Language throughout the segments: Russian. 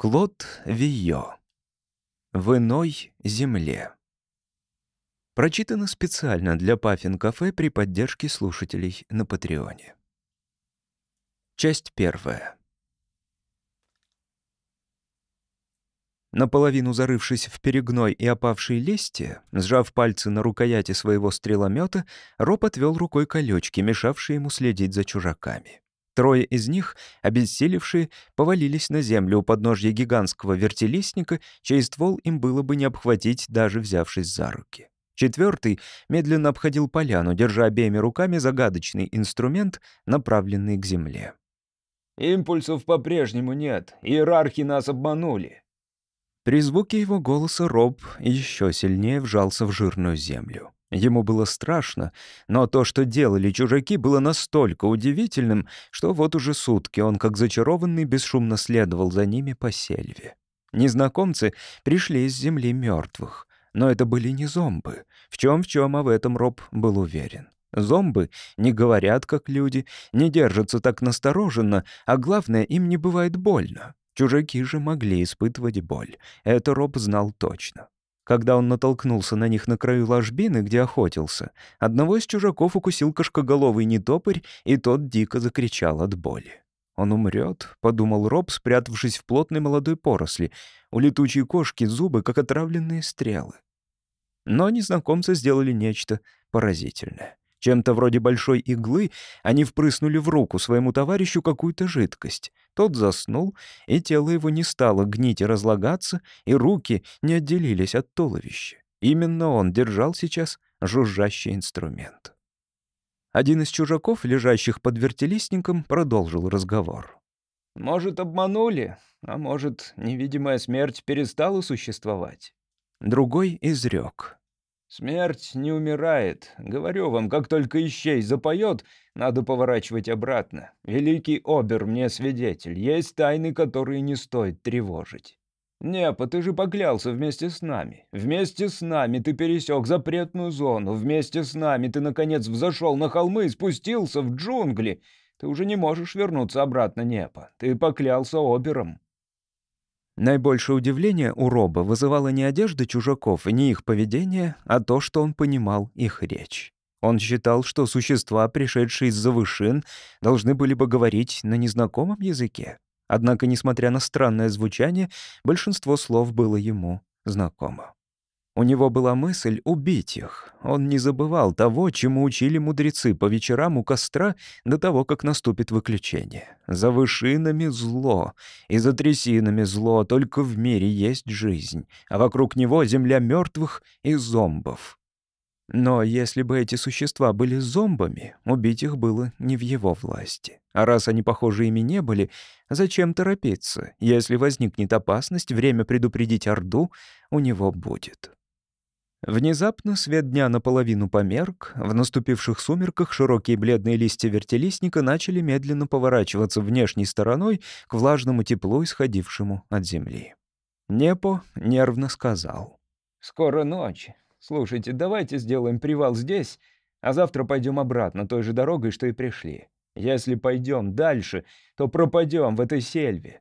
Клод Вийо. В иной земле. Прочитано специально для Паффин Кафе при поддержке слушателей на Патреоне. Часть первая. Наполовину зарывшись в перегной и опавшие листья, сжав пальцы на рукояти своего стреломета, Роб отвел рукой колечки, мешавшие ему следить за чужаками. Трое из них, обессилевшие, повалились на землю у подножья гигантского вертелистника, чей ствол им было бы не обхватить, даже взявшись за руки. Четвертый медленно обходил поляну, держа обеими руками загадочный инструмент, направленный к земле. «Импульсов по-прежнему нет. Иерархи нас обманули». При звуке его голоса Роб еще сильнее вжался в жирную землю. Ему было страшно, но то, что делали чужаки, было настолько удивительным, что вот уже сутки он, как зачарованный, бесшумно следовал за ними по сельве. Незнакомцы пришли из земли мертвых, но это были не зомбы. В чем в чем, а в этом Роб был уверен. Зомбы не говорят, как люди, не держатся так настороженно, а главное, им не бывает больно. Чужаки же могли испытывать боль. Это Роб знал точно. Когда он натолкнулся на них на краю ложбины, где охотился, одного из чужаков укусил кошкоголовый нетопырь, и тот дико закричал от боли. «Он умрет», — подумал Роб, спрятавшись в плотной молодой поросли. У летучей кошки зубы, как отравленные стрелы. Но незнакомцы сделали нечто поразительное. Чем-то вроде большой иглы они впрыснули в руку своему товарищу какую-то жидкость. Тот заснул, и тело его не стало гнить и разлагаться, и руки не отделились от туловища. Именно он держал сейчас жужжащий инструмент. Один из чужаков, лежащих под вертелистником, продолжил разговор. «Может, обманули, а может, невидимая смерть перестала существовать?» Другой изрек. «Смерть не умирает. Говорю вам, как только ищей запоет, надо поворачивать обратно. Великий Обер мне свидетель. Есть тайны, которые не стоит тревожить. Непа, ты же поклялся вместе с нами. Вместе с нами ты пересек запретную зону. Вместе с нами ты, наконец, взошел на холмы и спустился в джунгли. Ты уже не можешь вернуться обратно, Непа. Ты поклялся Обером». Наибольшее удивление у Роба вызывала не одежда чужаков и не их поведение, а то, что он понимал их речь. Он считал, что существа, пришедшие из-за вышин, должны были бы говорить на незнакомом языке. Однако, несмотря на странное звучание, большинство слов было ему знакомо. У него была мысль убить их. Он не забывал того, чему учили мудрецы по вечерам у костра до того, как наступит выключение. За вышинами зло, и за трясинами зло, только в мире есть жизнь, а вокруг него земля мертвых и зомбов. Но если бы эти существа были зомбами, убить их было не в его власти. А раз они, похоже, ими не были, зачем торопиться? Если возникнет опасность, время предупредить Орду у него будет. Внезапно свет дня наполовину померк, в наступивших сумерках широкие бледные листья вертелистника начали медленно поворачиваться внешней стороной к влажному теплу, исходившему от земли. Непо нервно сказал. «Скоро ночь. Слушайте, давайте сделаем привал здесь, а завтра пойдем обратно той же дорогой, что и пришли. Если пойдем дальше, то пропадем в этой сельве».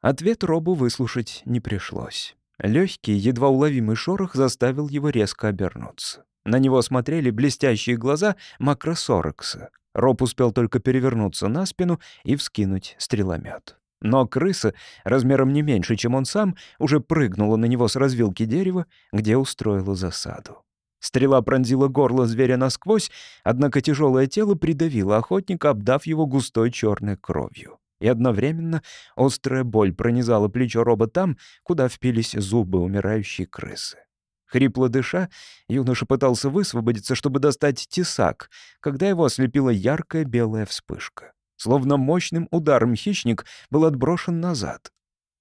Ответ Робу выслушать не пришлось. Легкий, едва уловимый шорох заставил его резко обернуться. На него смотрели блестящие глаза макросорокса. Роб успел только перевернуться на спину и вскинуть стреломет. Но крыса, размером не меньше, чем он сам, уже прыгнула на него с развилки дерева, где устроила засаду. Стрела пронзила горло зверя насквозь, однако тяжелое тело придавило охотника, обдав его густой черной кровью и одновременно острая боль пронизала плечо Роба там, куда впились зубы умирающей крысы. Хрипло дыша, юноша пытался высвободиться, чтобы достать тесак, когда его ослепила яркая белая вспышка. Словно мощным ударом хищник был отброшен назад.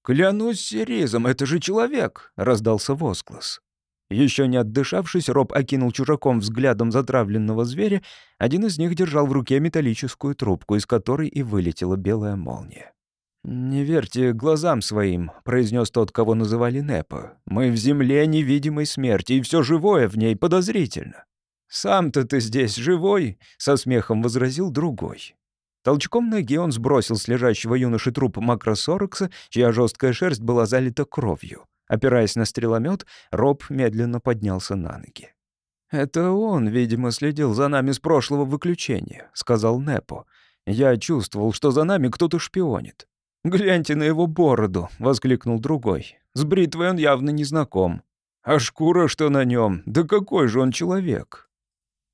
«Клянусь Сиризом, это же человек!» — раздался возглас. Еще не отдышавшись, Роб окинул чужаком взглядом затравленного зверя. Один из них держал в руке металлическую трубку, из которой и вылетела белая молния. «Не верьте глазам своим», — произнес тот, кого называли Непо. «Мы в земле невидимой смерти, и все живое в ней подозрительно». «Сам-то ты здесь живой?» — со смехом возразил другой. Толчком ноги он сбросил с лежащего юноши труп макросорокса, чья жесткая шерсть была залита кровью. Опираясь на стреломет, Роб медленно поднялся на ноги. «Это он, видимо, следил за нами с прошлого выключения», — сказал Непо. «Я чувствовал, что за нами кто-то шпионит». «Гляньте на его бороду», — воскликнул другой. «С бритвой он явно не знаком. А шкура, что на нем? Да какой же он человек?»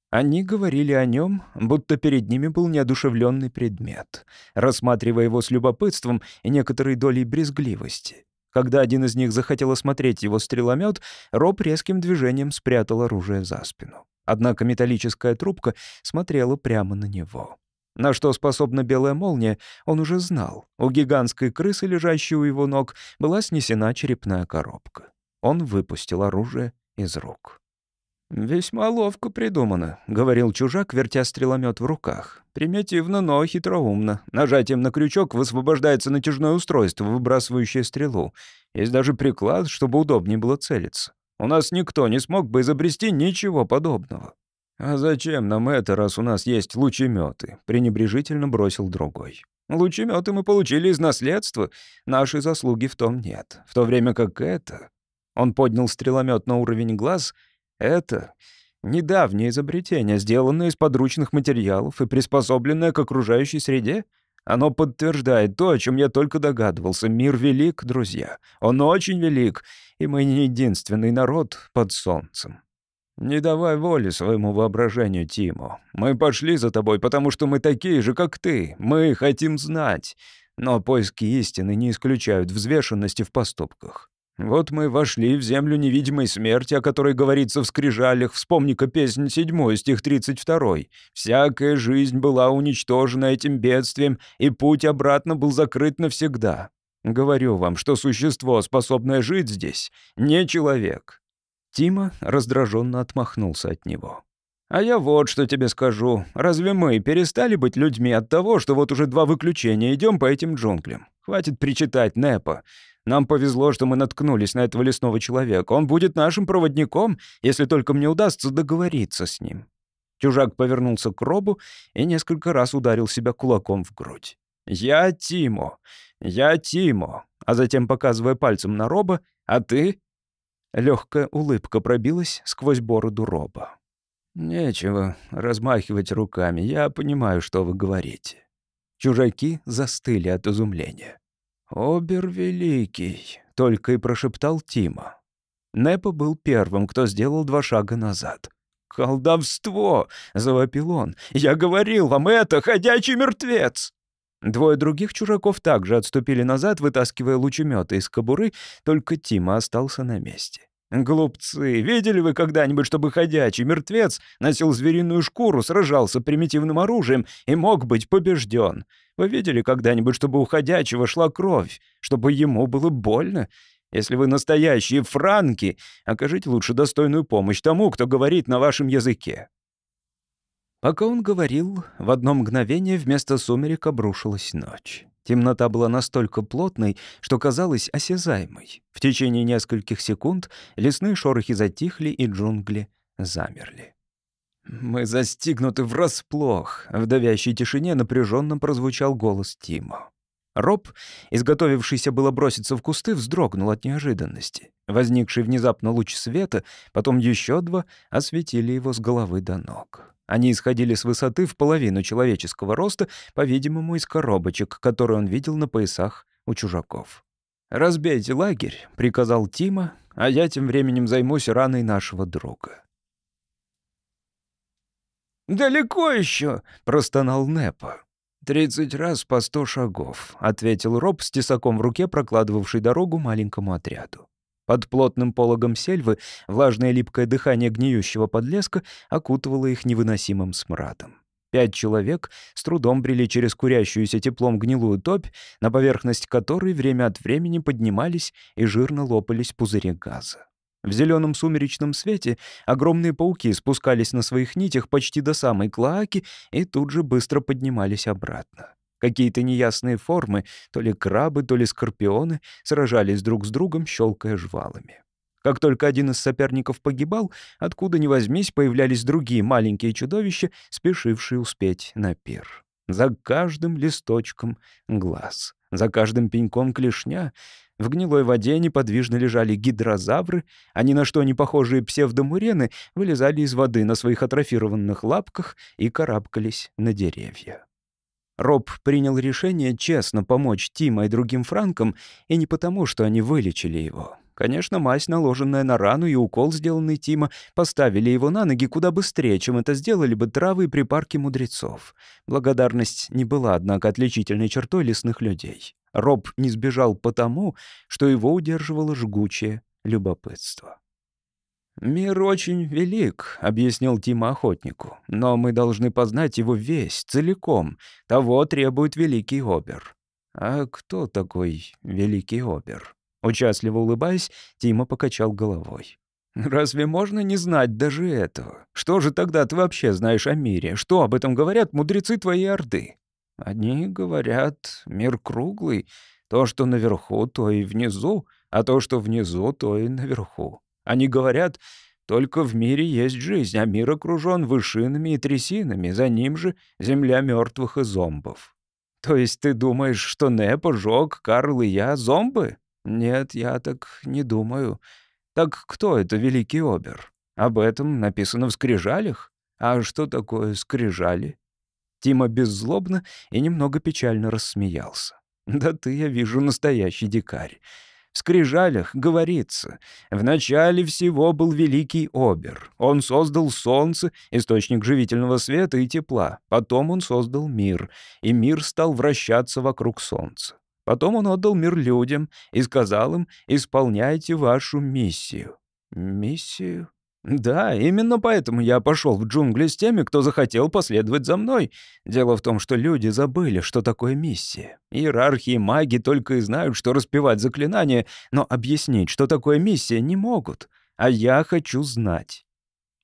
Они говорили о нем, будто перед ними был неодушевленный предмет, рассматривая его с любопытством и некоторой долей брезгливости. Когда один из них захотел осмотреть его стреломет, Роб резким движением спрятал оружие за спину. Однако металлическая трубка смотрела прямо на него. На что способна белая молния, он уже знал. У гигантской крысы, лежащей у его ног, была снесена черепная коробка. Он выпустил оружие из рук. «Весьма ловко придумано», — говорил чужак, вертя стреломет в руках. «Примитивно, но хитроумно. Нажатием на крючок высвобождается натяжное устройство, выбрасывающее стрелу. Есть даже приклад, чтобы удобнее было целиться. У нас никто не смог бы изобрести ничего подобного». «А зачем нам это, раз у нас есть лучеметы?» — пренебрежительно бросил другой. «Лучеметы мы получили из наследства. Нашей заслуги в том нет. В то время как это...» Он поднял стреломет на уровень глаз — это недавнее изобретение, сделанное из подручных материалов и приспособленное к окружающей среде. Оно подтверждает то, о чем я только догадывался. Мир велик, друзья. Он очень велик, и мы не единственный народ под солнцем. Не давай воли своему воображению, Тимо. Мы пошли за тобой, потому что мы такие же, как ты. Мы хотим знать. Но поиски истины не исключают взвешенности в поступках. Вот мы вошли в землю невидимой смерти, о которой говорится в скрижалях. Вспомни-ка песнь седьмой, стих 32. «Всякая жизнь была уничтожена этим бедствием, и путь обратно был закрыт навсегда». Говорю вам, что существо, способное жить здесь, не человек. Тима раздраженно отмахнулся от него. «А я вот что тебе скажу. Разве мы перестали быть людьми от того, что вот уже два выключения идем по этим джунглям? Хватит причитать, Непа. Нам повезло, что мы наткнулись на этого лесного человека. Он будет нашим проводником, если только мне удастся договориться с ним». Чужак повернулся к Робу и несколько раз ударил себя кулаком в грудь. «Я Тимо! Я Тимо!» А затем, показывая пальцем на Роба, «А ты?» Легкая улыбка пробилась сквозь бороду Роба. «Нечего размахивать руками, я понимаю, что вы говорите». Чужаки застыли от изумления. «Обер Великий», — только и прошептал Тима. Непо был первым, кто сделал два шага назад. «Колдовство!» — завопил он. «Я говорил вам, это ходячий мертвец!» Двое других чужаков также отступили назад, вытаскивая лучеметы из кобуры, только Тима остался на месте. «Глупцы, видели вы когда-нибудь, чтобы ходячий мертвец носил звериную шкуру, сражался примитивным оружием и мог быть побежден? Вы видели когда-нибудь, чтобы у ходячего шла кровь, чтобы ему было больно? Если вы настоящие франки, окажите лучше достойную помощь тому, кто говорит на вашем языке». Пока он говорил, в одно мгновение вместо сумерек обрушилась ночь. Темнота была настолько плотной, что казалась осязаемой. В течение нескольких секунд лесные шорохи затихли, и джунгли замерли. «Мы застигнуты врасплох», — в давящей тишине напряженно прозвучал голос Тима. Роб, изготовившийся было броситься в кусты, вздрогнул от неожиданности. Возникший внезапно луч света, потом еще два, осветили его с головы до ног. Они исходили с высоты в половину человеческого роста, по-видимому, из коробочек, которые он видел на поясах у чужаков. «Разбейте лагерь», — приказал Тима, «а я тем временем займусь раной нашего друга». «Далеко еще?» — простонал Непа. «Тридцать раз по сто шагов», — ответил Роб с тесаком в руке, прокладывавший дорогу маленькому отряду. Под плотным пологом сельвы влажное липкое дыхание гниющего подлеска окутывало их невыносимым смрадом. Пять человек с трудом брели через курящуюся теплом гнилую топь, на поверхность которой время от времени поднимались и жирно лопались пузыри газа. В зеленом сумеречном свете огромные пауки спускались на своих нитях почти до самой клоаки и тут же быстро поднимались обратно. Какие-то неясные формы, то ли крабы, то ли скорпионы, сражались друг с другом, щелкая жвалами. Как только один из соперников погибал, откуда ни возьмись, появлялись другие маленькие чудовища, спешившие успеть на пир. За каждым листочком глаз, за каждым пеньком клешня. В гнилой воде неподвижно лежали гидрозавры, а ни на что не похожие псевдомурены вылезали из воды на своих атрофированных лапках и карабкались на деревья. Роб принял решение честно помочь Тима и другим франкам, и не потому, что они вылечили его. Конечно, мазь, наложенная на рану, и укол, сделанный Тима, поставили его на ноги куда быстрее, чем это сделали бы травы и припарки мудрецов. Благодарность не была, однако, отличительной чертой лесных людей. Роб не сбежал потому, что его удерживало жгучее любопытство. «Мир очень велик», — объяснил Тима охотнику, «но мы должны познать его весь, целиком. Того требует великий Обер». «А кто такой великий Обер?» Участливо улыбаясь, Тима покачал головой. «Разве можно не знать даже этого? Что же тогда ты вообще знаешь о мире? Что об этом говорят мудрецы твоей Орды?» «Одни говорят, мир круглый. То, что наверху, то и внизу, а то, что внизу, то и наверху. Они говорят, только в мире есть жизнь, а мир окружен вышинами и трясинами, за ним же земля мертвых и зомбов. То есть ты думаешь, что Непо, Жок, Карл и я зомбы? Нет, я так не думаю. Так кто это великий Обер? Об этом написано в скрижалях. А что такое скрижали? Тима беззлобно и немного печально рассмеялся. «Да ты, я вижу, настоящий дикарь. В скрижалях говорится, в начале всего был великий Обер. Он создал солнце, источник живительного света и тепла. Потом он создал мир, и мир стал вращаться вокруг солнца. Потом он отдал мир людям и сказал им «Исполняйте вашу миссию». Миссию? Да, именно поэтому я пошел в джунгли с теми, кто захотел последовать за мной. Дело в том, что люди забыли, что такое миссия. Иерархи и маги только и знают, что распевать заклинания, но объяснить, что такое миссия, не могут. А я хочу знать.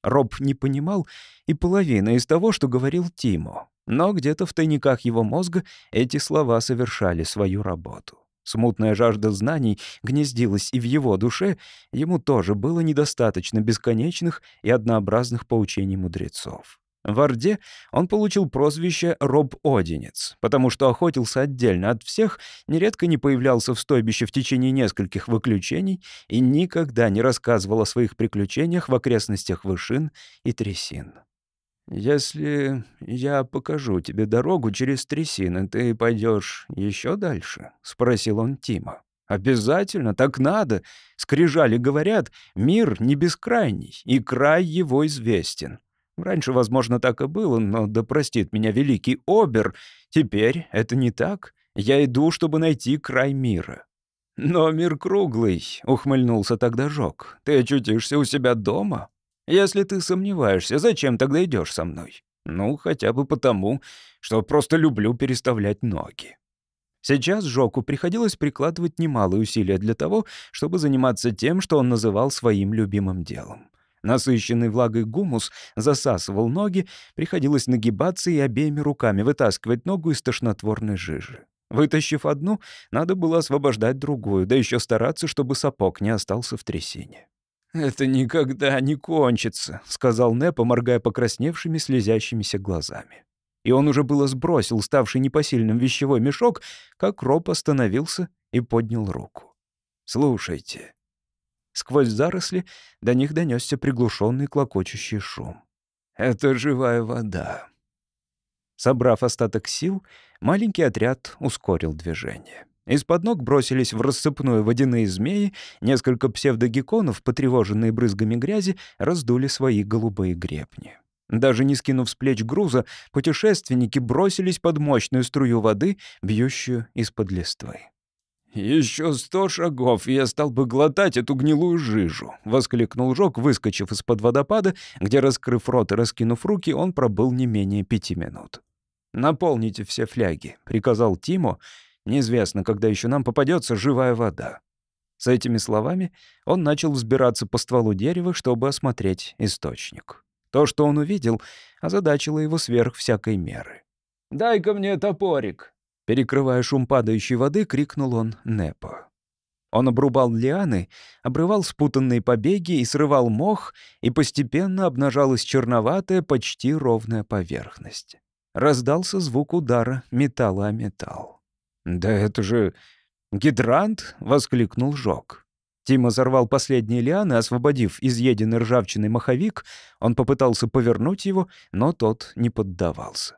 Роб не понимал и половины из того, что говорил Тимо. Но где-то в тайниках его мозга эти слова совершали свою работу. Смутная жажда знаний гнездилась и в его душе, ему тоже было недостаточно бесконечных и однообразных поучений мудрецов. В Орде он получил прозвище «Роб-Одинец», потому что охотился отдельно от всех, нередко не появлялся в стойбище в течение нескольких выключений и никогда не рассказывал о своих приключениях в окрестностях вышин и трясин. «Если я покажу тебе дорогу через трясины, ты пойдешь еще дальше?» — спросил он Тима. «Обязательно, так надо. Скрижали говорят, мир не бескрайний, и край его известен. Раньше, возможно, так и было, но да простит меня великий Обер, теперь это не так. Я иду, чтобы найти край мира». «Но мир круглый», — ухмыльнулся тогда Жок. «Ты очутишься у себя дома, если ты сомневаешься, зачем тогда идешь со мной? Ну, хотя бы потому, что просто люблю переставлять ноги. Сейчас Жоку приходилось прикладывать немалые усилия для того, чтобы заниматься тем, что он называл своим любимым делом. Насыщенный влагой гумус засасывал ноги, приходилось нагибаться и обеими руками вытаскивать ногу из тошнотворной жижи. Вытащив одну, надо было освобождать другую, да еще стараться, чтобы сапог не остался в трясине. «Это никогда не кончится», — сказал Непа, моргая покрасневшими, слезящимися глазами. И он уже было сбросил ставший непосильным вещевой мешок, как Роб остановился и поднял руку. «Слушайте». Сквозь заросли до них донесся приглушенный клокочущий шум. «Это живая вода». Собрав остаток сил, маленький отряд ускорил движение. Из-под ног бросились в рассыпную водяные змеи, несколько псевдогекконов, потревоженные брызгами грязи, раздули свои голубые гребни. Даже не скинув с плеч груза, путешественники бросились под мощную струю воды, бьющую из-под листвы. «Еще сто шагов, и я стал бы глотать эту гнилую жижу», — воскликнул Жок, выскочив из-под водопада, где, раскрыв рот и раскинув руки, он пробыл не менее пяти минут. «Наполните все фляги», — приказал Тимо, — Неизвестно, когда еще нам попадется живая вода. С этими словами он начал взбираться по стволу дерева, чтобы осмотреть источник. То, что он увидел, озадачило его сверх всякой меры. «Дай-ка мне топорик!» Перекрывая шум падающей воды, крикнул он Непо. Он обрубал лианы, обрывал спутанные побеги и срывал мох, и постепенно обнажалась черноватая, почти ровная поверхность. Раздался звук удара металла о металл. «Да это же гидрант!» — воскликнул Жок. Тима взорвал последние лианы, освободив изъеденный ржавчиной маховик. Он попытался повернуть его, но тот не поддавался.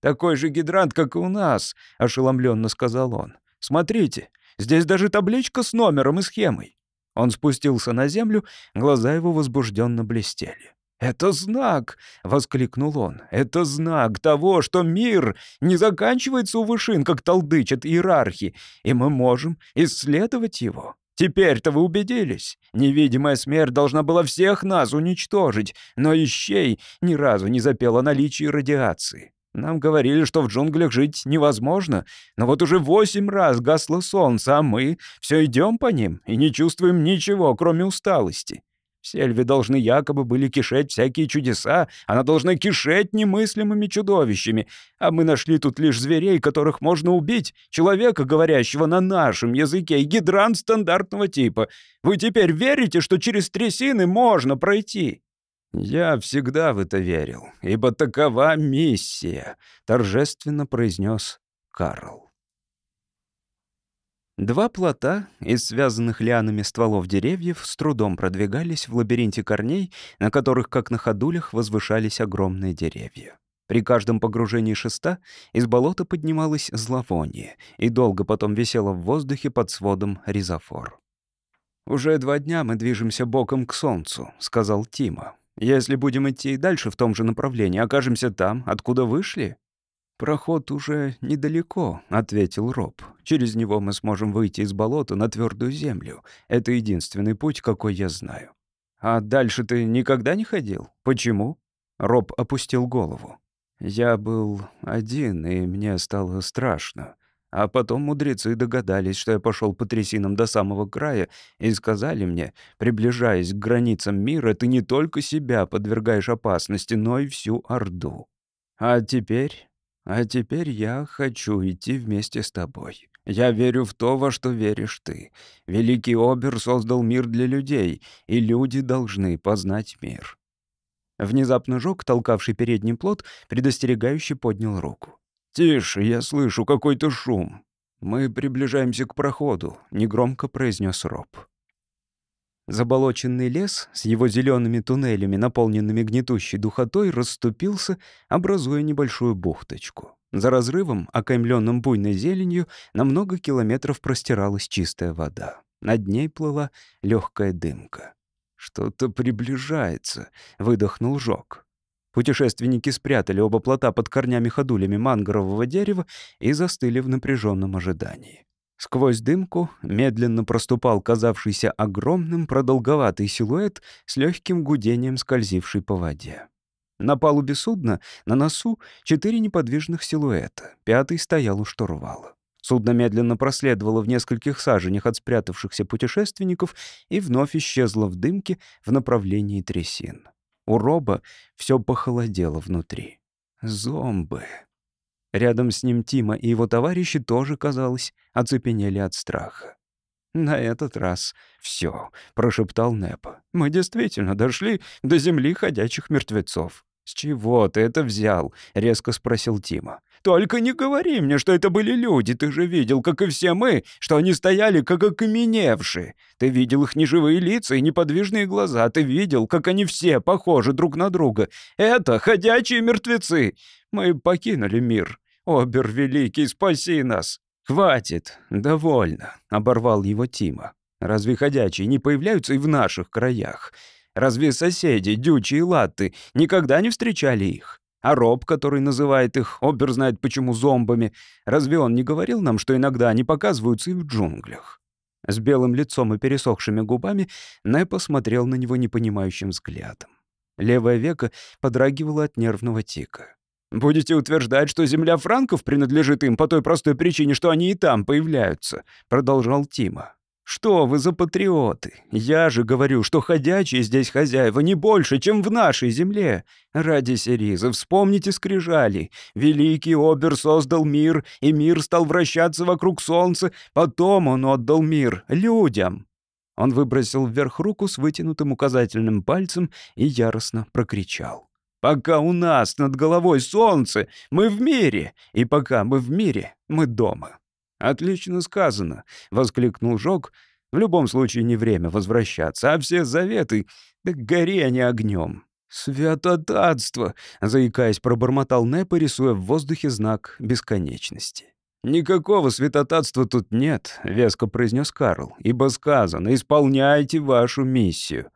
«Такой же гидрант, как и у нас», — ошеломленно сказал он. «Смотрите, здесь даже табличка с номером и схемой». Он спустился на землю, глаза его возбужденно блестели. «Это знак!» — воскликнул он. «Это знак того, что мир не заканчивается у вышин, как толдычат иерархи, и мы можем исследовать его. Теперь-то вы убедились. Невидимая смерть должна была всех нас уничтожить, но Ищей ни разу не запел о наличии радиации. Нам говорили, что в джунглях жить невозможно, но вот уже восемь раз гасло солнце, а мы все идем по ним и не чувствуем ничего, кроме усталости. Сельве должны якобы были кишеть всякие чудеса, она должна кишеть немыслимыми чудовищами, а мы нашли тут лишь зверей, которых можно убить, человека, говорящего на нашем языке, и гидрант стандартного типа. Вы теперь верите, что через трясины можно пройти?» «Я всегда в это верил, ибо такова миссия», — торжественно произнес Карл. Два плота из связанных лианами стволов деревьев с трудом продвигались в лабиринте корней, на которых, как на ходулях, возвышались огромные деревья. При каждом погружении шеста из болота поднималось зловоние и долго потом висело в воздухе под сводом ризофор. «Уже два дня мы движемся боком к солнцу», — сказал Тима. Если будем идти дальше в том же направлении, окажемся там, откуда вышли?» «Проход уже недалеко», — ответил Роб. «Через него мы сможем выйти из болота на твердую землю. Это единственный путь, какой я знаю». «А дальше ты никогда не ходил? Почему?» Роб опустил голову. «Я был один, и мне стало страшно. А потом мудрецы догадались, что я пошел по трясинам до самого края, и сказали мне, приближаясь к границам мира, ты не только себя подвергаешь опасности, но и всю Орду. А теперь... А теперь я хочу идти вместе с тобой. Я верю в то, во что веришь ты. Великий Обер создал мир для людей, и люди должны познать мир». Внезапно Жок, толкавший передний плод, предостерегающе поднял руку. «Тише, я слышу какой-то шум. Мы приближаемся к проходу», — негромко произнес Роб. Заболоченный лес с его зелеными туннелями, наполненными гнетущей духотой, расступился, образуя небольшую бухточку. За разрывом, окаймленным буйной зеленью, на много километров простиралась чистая вода. Над ней плыла легкая дымка. «Что-то приближается», — выдохнул Жок. Путешественники спрятали оба плота под корнями-ходулями мангрового дерева и застыли в напряженном ожидании. Сквозь дымку медленно проступал казавшийся огромным продолговатый силуэт с легким гудением скользивший по воде. На палубе судна, на носу, четыре неподвижных силуэта. Пятый стоял у штурвала. Судно медленно проследовало в нескольких саженях от спрятавшихся путешественников и вновь исчезло в дымке в направлении трясин. У Роба все похолодело внутри. Зомбы. Рядом с ним Тима и его товарищи тоже, казалось, оцепенели от страха. «На этот раз все, прошептал Непа. «Мы действительно дошли до земли ходячих мертвецов». «С чего ты это взял?» — резко спросил Тима. «Только не говори мне, что это были люди. Ты же видел, как и все мы, что они стояли как окаменевшие. Ты видел их неживые лица и неподвижные глаза. Ты видел, как они все похожи друг на друга. Это ходячие мертвецы. Мы покинули мир. Обер Великий, спаси нас!» «Хватит, довольно», — оборвал его Тима. «Разве ходячие не появляются и в наших краях? Разве соседи, дючи и латты, никогда не встречали их? А Роб, который называет их, обер знает почему, зомбами, разве он не говорил нам, что иногда они показываются и в джунглях?» С белым лицом и пересохшими губами Нэпа смотрел на него непонимающим взглядом. Левое веко подрагивало от нервного тика. «Будете утверждать, что земля франков принадлежит им по той простой причине, что они и там появляются», — продолжал Тима. «Что вы за патриоты? Я же говорю, что ходячие здесь хозяева не больше, чем в нашей земле. Ради Сириза вспомните скрижали. Великий Обер создал мир, и мир стал вращаться вокруг солнца. Потом он отдал мир людям». Он выбросил вверх руку с вытянутым указательным пальцем и яростно прокричал. Пока у нас над головой солнце, мы в мире, и пока мы в мире, мы дома». «Отлично сказано», — воскликнул Жок. «В любом случае не время возвращаться, а все заветы, да гори они огнем». «Святотатство!» — заикаясь, пробормотал Непа, рисуя в воздухе знак бесконечности. «Никакого святотатства тут нет», — веско произнес Карл, «ибо сказано, исполняйте вашу миссию.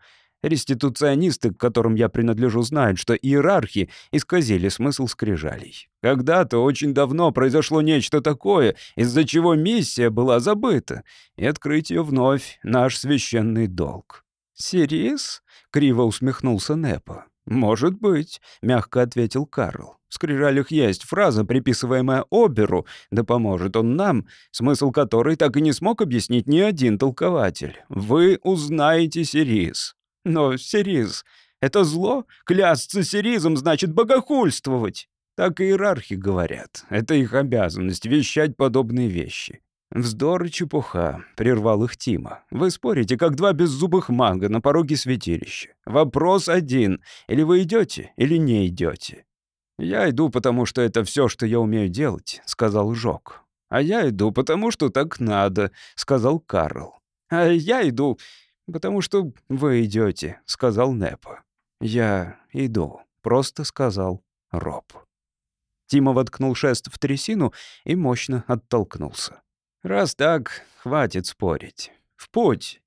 Реституционисты, к которым я принадлежу, знают, что иерархи исказили смысл скрижалей. Когда-то, очень давно, произошло нечто такое, из-за чего миссия была забыта, и открыть ее вновь — наш священный долг». «Сирис?» — криво усмехнулся Непа. «Может быть», — мягко ответил Карл. «В скрижалях есть фраза, приписываемая Оберу, да поможет он нам, смысл которой так и не смог объяснить ни один толкователь. Вы узнаете Сирис». «Но Сирис — это зло? Клясться Сиризом значит богохульствовать». Так иерархи говорят. Это их обязанность — вещать подобные вещи. «Вздор и чепуха», — прервал их Тима. «Вы спорите, как два беззубых мага на пороге святилища. Вопрос один — или вы идете, или не идете». «Я иду, потому что это все, что я умею делать», — сказал Жок. «А я иду, потому что так надо», — сказал Карл. «А я иду, потому что вы идете», — сказал Непа. «Я иду», — просто сказал Роб. Тима воткнул шест в трясину и мощно оттолкнулся. Раз так, хватит спорить. В путь!»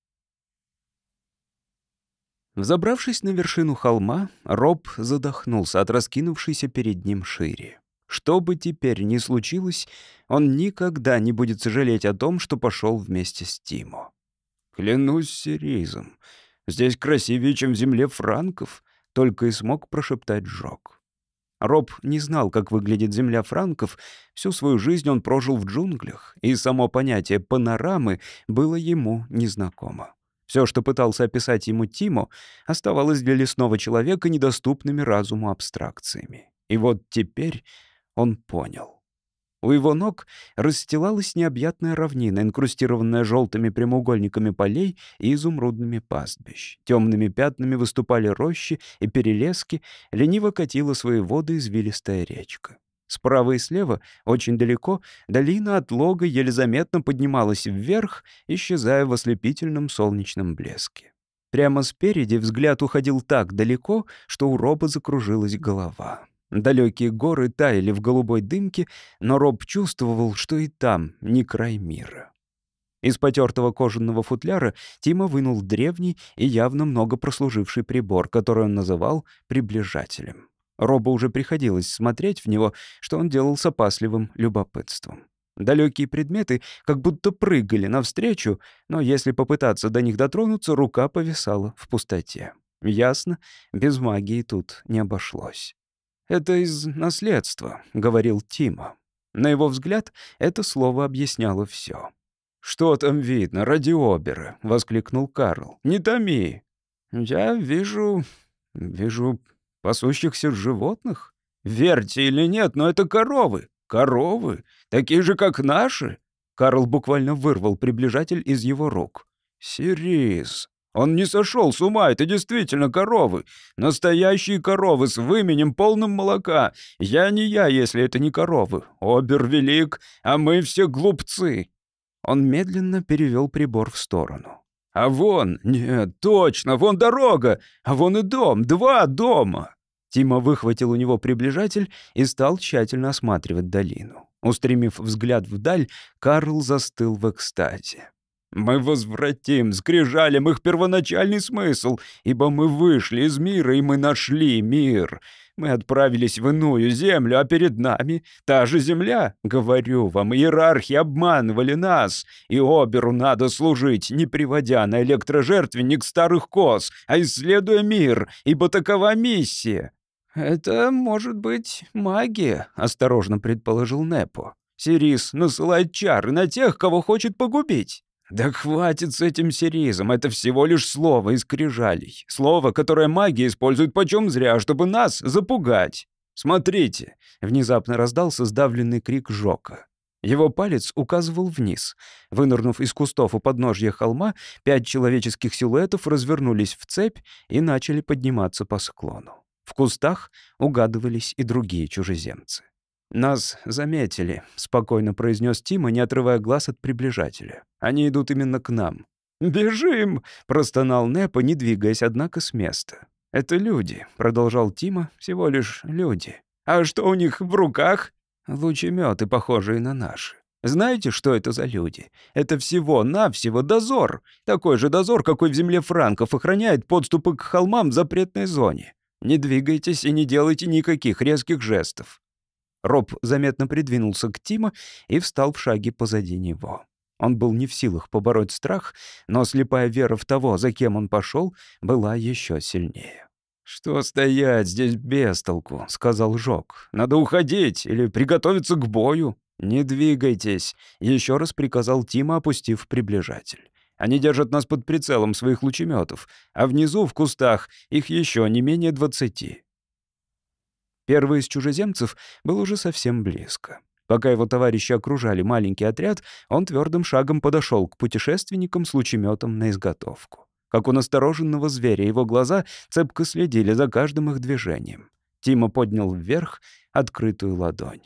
Взобравшись на вершину холма, Роб задохнулся от раскинувшейся перед ним шире. Что бы теперь ни случилось, он никогда не будет сожалеть о том, что пошел вместе с Тимо. «Клянусь Сиризом, здесь красивее, чем в земле франков», — только и смог прошептать Жок. Роб не знал, как выглядит земля франков, всю свою жизнь он прожил в джунглях, и само понятие «панорамы» было ему незнакомо. Все, что пытался описать ему Тимо, оставалось для лесного человека недоступными разуму абстракциями. И вот теперь он понял. У его ног расстилалась необъятная равнина, инкрустированная желтыми прямоугольниками полей и изумрудными пастбищ. Темными пятнами выступали рощи и перелески, лениво катила свои воды извилистая речка. Справа и слева, очень далеко, долина от лога еле заметно поднималась вверх, исчезая в ослепительном солнечном блеске. Прямо спереди взгляд уходил так далеко, что у Роба закружилась голова. Далекие горы таяли в голубой дымке, но Роб чувствовал, что и там не край мира. Из потертого кожаного футляра Тима вынул древний и явно много прослуживший прибор, который он называл приближателем. Робу уже приходилось смотреть в него, что он делал с опасливым любопытством. Далекие предметы как будто прыгали навстречу, но если попытаться до них дотронуться, рука повисала в пустоте. Ясно, без магии тут не обошлось. «Это из наследства», — говорил Тима. На его взгляд, это слово объясняло все. «Что там видно, ради обера?» — воскликнул Карл. «Не томи!» «Я вижу... вижу пасущихся животных. Верьте или нет, но это коровы. Коровы, такие же, как наши». Карл буквально вырвал приближатель из его рук. «Сирис, он не сошел с ума, это действительно коровы. Настоящие коровы с выменем полным молока. Я не я, если это не коровы. Обер велик, а мы все глупцы». Он медленно перевел прибор в сторону. «А вон, нет, точно, вон дорога, а вон и дом, два дома». Тима выхватил у него приближатель и стал тщательно осматривать долину. Устремив взгляд вдаль, Карл застыл в экстазе. Мы возвратим скрижалям их первоначальный смысл, ибо мы вышли из мира, и мы нашли мир. Мы отправились в иную землю, а перед нами та же земля. Говорю вам, иерархи обманывали нас, и Оберу надо служить, не приводя на электрожертвенник старых коз, а исследуя мир, ибо такова миссия». «Это может быть магия», — осторожно предположил Непо. «Сирис насылает чары на тех, кого хочет погубить». «Да хватит с этим серизом, это всего лишь слово из крижалей. Слово, которое маги используют почем зря, чтобы нас запугать. Смотрите!» — внезапно раздался сдавленный крик Жока. Его палец указывал вниз. Вынырнув из кустов у подножья холма, пять человеческих силуэтов развернулись в цепь и начали подниматься по склону. В кустах угадывались и другие чужеземцы. «Нас заметили», — спокойно произнес Тима, не отрывая глаз от приближателя. «Они идут именно к нам». «Бежим!» — простонал Непа, не двигаясь, однако, с места. «Это люди», — продолжал Тима, — «всего лишь люди». «А что у них в руках?» «Лучеметы, похожие на наши». Знаете, что это за люди? Это всего-навсего дозор. Такой же дозор, какой в земле франков охраняет подступы к холмам в запретной зоне. Не двигайтесь и не делайте никаких резких жестов. Роб заметно придвинулся к Тима и встал в шаге позади него. Он был не в силах побороть страх, но слепая вера в того, за кем он пошел, была еще сильнее. «Что стоять здесь без толку?» — сказал Жок. «Надо уходить или приготовиться к бою». «Не двигайтесь», — еще раз приказал Тима, опустив приближатель. «Они держат нас под прицелом своих лучеметов, а внизу, в кустах, их еще не менее двадцати». Первый из чужеземцев был уже совсем близко. Пока его товарищи окружали маленький отряд, он твердым шагом подошел к путешественникам с лучеметом на изготовку. Как у настороженного зверя, его глаза цепко следили за каждым их движением. Тима поднял вверх открытую ладонь.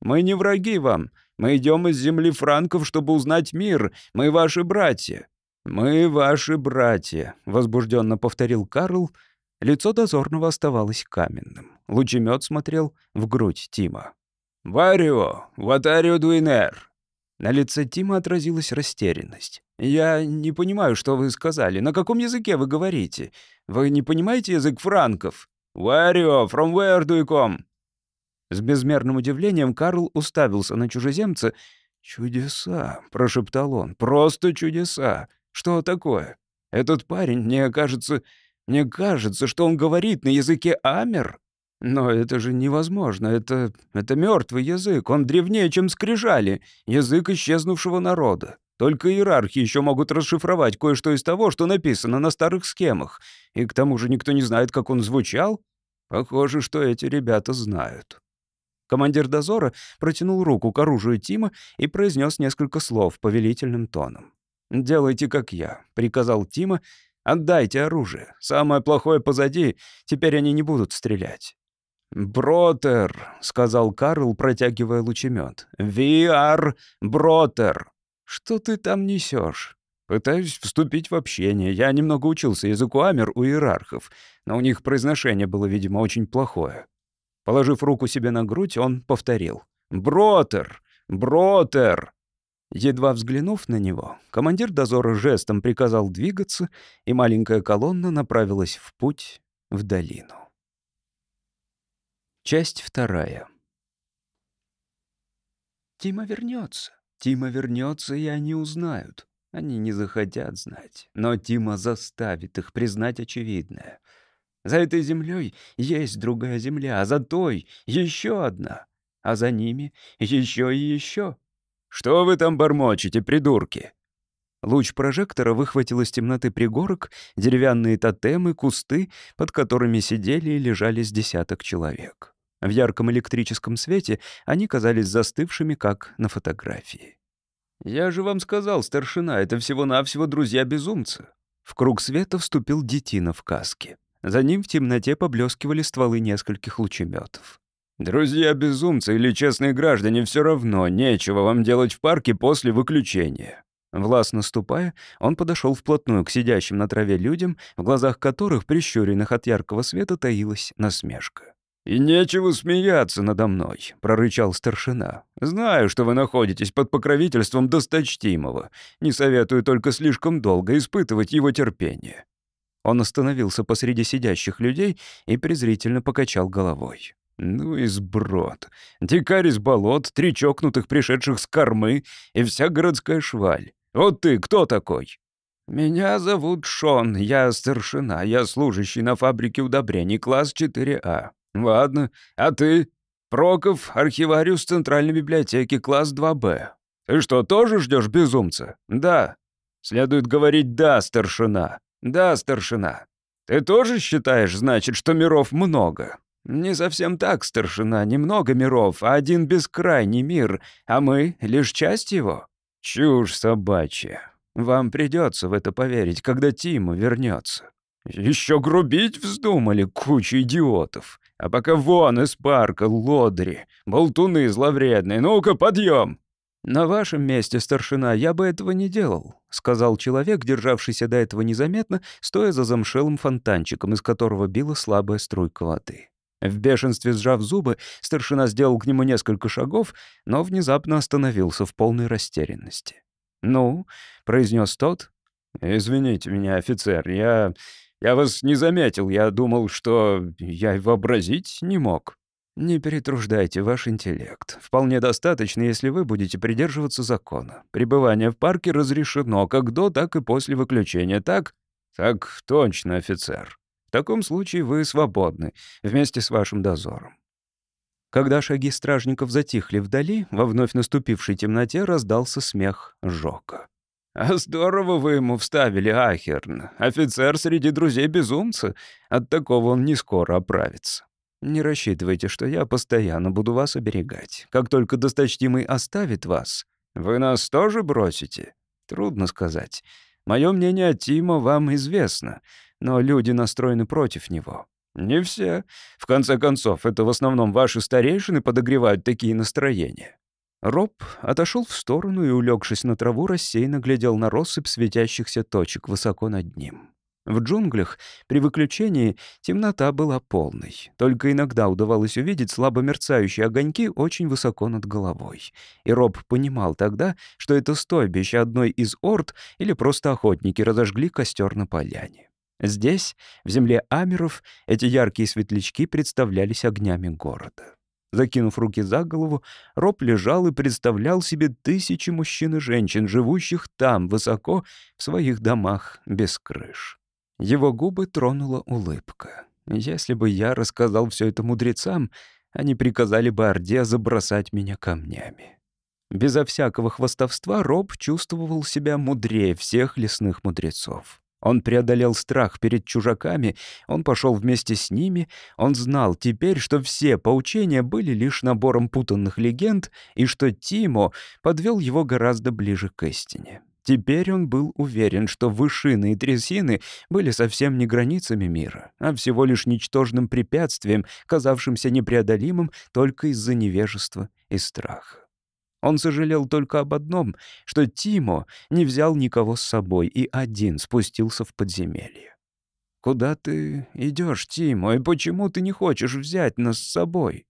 «Мы не враги вам. Мы идем из земли франков, чтобы узнать мир. Мы ваши братья». «Мы ваши братья», — возбужденно повторил Карл, Лицо дозорного оставалось каменным. Лучемет смотрел в грудь Тима. «Варио! Ватарио Дуинер!» На лице Тима отразилась растерянность. «Я не понимаю, что вы сказали. На каком языке вы говорите? Вы не понимаете язык франков?» «Варио, from where do you come?» С безмерным удивлением Карл уставился на чужеземца. «Чудеса», — прошептал он, — «просто чудеса. Что такое? Этот парень, мне кажется, мне кажется, что он говорит на языке амер. Но это же невозможно. Это, это мертвый язык. Он древнее, чем скрижали. Язык исчезнувшего народа. Только иерархи еще могут расшифровать кое-что из того, что написано на старых схемах. И к тому же никто не знает, как он звучал. Похоже, что эти ребята знают. Командир дозора протянул руку к оружию Тима и произнес несколько слов повелительным тоном. «Делайте, как я», — приказал Тима, Отдайте оружие. Самое плохое позади. Теперь они не будут стрелять». «Бротер», — сказал Карл, протягивая лучемет. «VR Бротер». «Что ты там несешь?» «Пытаюсь вступить в общение. Я немного учился языку амер у иерархов, но у них произношение было, видимо, очень плохое». Положив руку себе на грудь, он повторил. «Бротер! Бротер!» Едва взглянув на него, командир дозора жестом приказал двигаться, и маленькая колонна направилась в путь в долину. Часть вторая. Тима вернется. Тима вернется, и они узнают. Они не захотят знать, но Тима заставит их признать очевидное. За этой землей есть другая земля, а за той еще одна, а за ними еще и еще. «Что вы там бормочете, придурки?» Луч прожектора выхватил из темноты пригорок, деревянные тотемы, кусты, под которыми сидели и лежали с десяток человек. В ярком электрическом свете они казались застывшими, как на фотографии. «Я же вам сказал, старшина, это всего-навсего друзья-безумца». В круг света вступил детина в каске. За ним в темноте поблескивали стволы нескольких лучеметов. «Друзья-безумцы или честные граждане, все равно нечего вам делать в парке после выключения». Властно ступая, он подошел вплотную к сидящим на траве людям, в глазах которых, прищуренных от яркого света, таилась насмешка. «И нечего смеяться надо мной», — прорычал старшина. «Знаю, что вы находитесь под покровительством досточтимого. Не советую только слишком долго испытывать его терпение». Он остановился посреди сидящих людей и презрительно покачал головой. Ну и сброд. Дикарь из болот, три чокнутых, пришедших с кормы, и вся городская шваль. Вот ты кто такой? Меня зовут Шон, я старшина, я служащий на фабрике удобрений, класс 4А. Ладно, а ты? Проков, архивариус Центральной библиотеки, класс 2Б. Ты что, тоже ждешь безумца? Да. Следует говорить «да, старшина». Да, старшина. Ты тоже считаешь, значит, что миров много? «Не совсем так, старшина, немного миров, а один бескрайний мир, а мы — лишь часть его». «Чушь собачья. Вам придется в это поверить, когда Тима вернется. Еще грубить вздумали кучу идиотов. А пока вон из парка, лодри, болтуны зловредные. Ну-ка, подъем!» «На вашем месте, старшина, я бы этого не делал», — сказал человек, державшийся до этого незаметно, стоя за замшелым фонтанчиком, из которого била слабая струйка воды. В бешенстве сжав зубы, старшина сделал к нему несколько шагов, но внезапно остановился в полной растерянности. «Ну», — произнес тот, — «извините меня, офицер, я... я вас не заметил, я думал, что я и вообразить не мог». Не перетруждайте ваш интеллект. Вполне достаточно, если вы будете придерживаться закона. Пребывание в парке разрешено как до, так и после выключения, так? Так точно, офицер. Таком случае вы свободны вместе с вашим дозором. Когда шаги стражников затихли вдали, во вновь наступившей темноте раздался смех Жока. «А здорово вы ему вставили, Ахерн. Офицер среди друзей безумца. От такого он не скоро оправится». Не рассчитывайте, что я постоянно буду вас оберегать. Как только досточтимый оставит вас, вы нас тоже бросите? Трудно сказать. Мое мнение о Тимо вам известно, но люди настроены против него. Не все. В конце концов, это в основном ваши старейшины подогревают такие настроения. Роб отошел в сторону и, улегшись на траву, рассеянно глядел на россыпь светящихся точек высоко над ним. В джунглях при выключении темнота была полной. Только иногда удавалось увидеть слабо мерцающие огоньки очень высоко над головой. И Роб понимал тогда, что это стойбище одной из орд или просто охотники разожгли костер на поляне. Здесь, в земле Амеров, эти яркие светлячки представлялись огнями города. Закинув руки за голову, Роб лежал и представлял себе тысячи мужчин и женщин, живущих там, высоко, в своих домах без крыш. Его губы тронула улыбка. Если бы я рассказал все это мудрецам, они приказали бы Орде забросать меня камнями. Безо всякого хвастовства Роб чувствовал себя мудрее всех лесных мудрецов. Он преодолел страх перед чужаками, он пошел вместе с ними, он знал теперь, что все поучения были лишь набором путанных легенд и что Тимо подвел его гораздо ближе к истине. Теперь он был уверен, что вышины и трясины были совсем не границами мира, а всего лишь ничтожным препятствием, казавшимся непреодолимым только из-за невежества и страха. Он сожалел только об одном, что Тимо не взял никого с собой и один спустился в подземелье. «Куда ты идешь, Тимо, и почему ты не хочешь взять нас с собой?»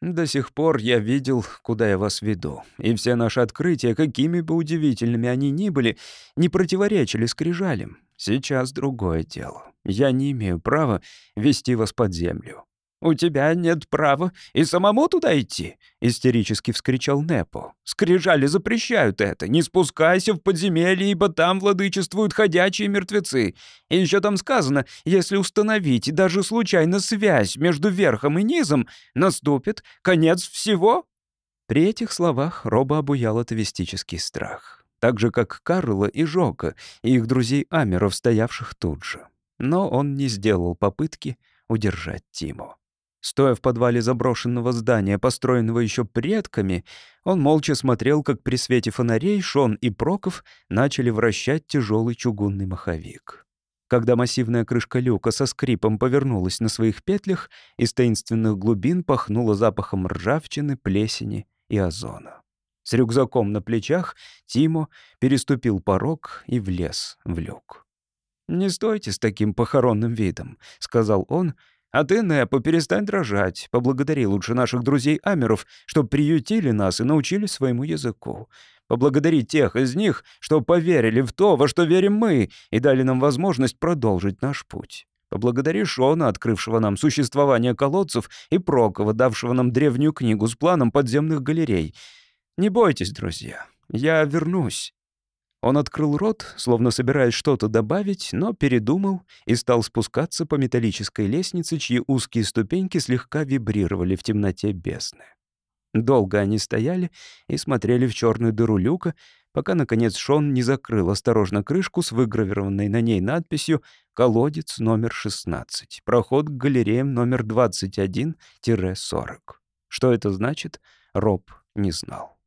До сих пор я видел, куда я вас веду, и все наши открытия, какими бы удивительными они ни были, не противоречили скрижалям. Сейчас другое дело. Я не имею права вести вас под землю. «У тебя нет права и самому туда идти!» — истерически вскричал Непо. «Скрижали запрещают это. Не спускайся в подземелье, ибо там владычествуют ходячие мертвецы. И еще там сказано, если установить даже случайно связь между верхом и низом, наступит конец всего». При этих словах Роба обуял атовистический страх. Так же, как Карла и Жока, и их друзей Амеров, стоявших тут же. Но он не сделал попытки удержать Тиму. Стоя в подвале заброшенного здания, построенного еще предками, он молча смотрел, как при свете фонарей Шон и Проков начали вращать тяжелый чугунный маховик. Когда массивная крышка люка со скрипом повернулась на своих петлях, из таинственных глубин пахнуло запахом ржавчины, плесени и озона. С рюкзаком на плечах Тимо переступил порог и влез в люк. «Не стойте с таким похоронным видом», — сказал он, — а ты, Непо, перестань дрожать. Поблагодари лучше наших друзей Амеров, что приютили нас и научили своему языку. Поблагодари тех из них, что поверили в то, во что верим мы, и дали нам возможность продолжить наш путь. Поблагодари Шона, открывшего нам существование колодцев, и Прокова, давшего нам древнюю книгу с планом подземных галерей. Не бойтесь, друзья, я вернусь. Он открыл рот, словно собираясь что-то добавить, но передумал и стал спускаться по металлической лестнице, чьи узкие ступеньки слегка вибрировали в темноте бездны. Долго они стояли и смотрели в черную дыру люка, пока, наконец, Шон не закрыл осторожно крышку с выгравированной на ней надписью «Колодец номер 16. Проход к галереям номер 21-40». Что это значит, Роб не знал.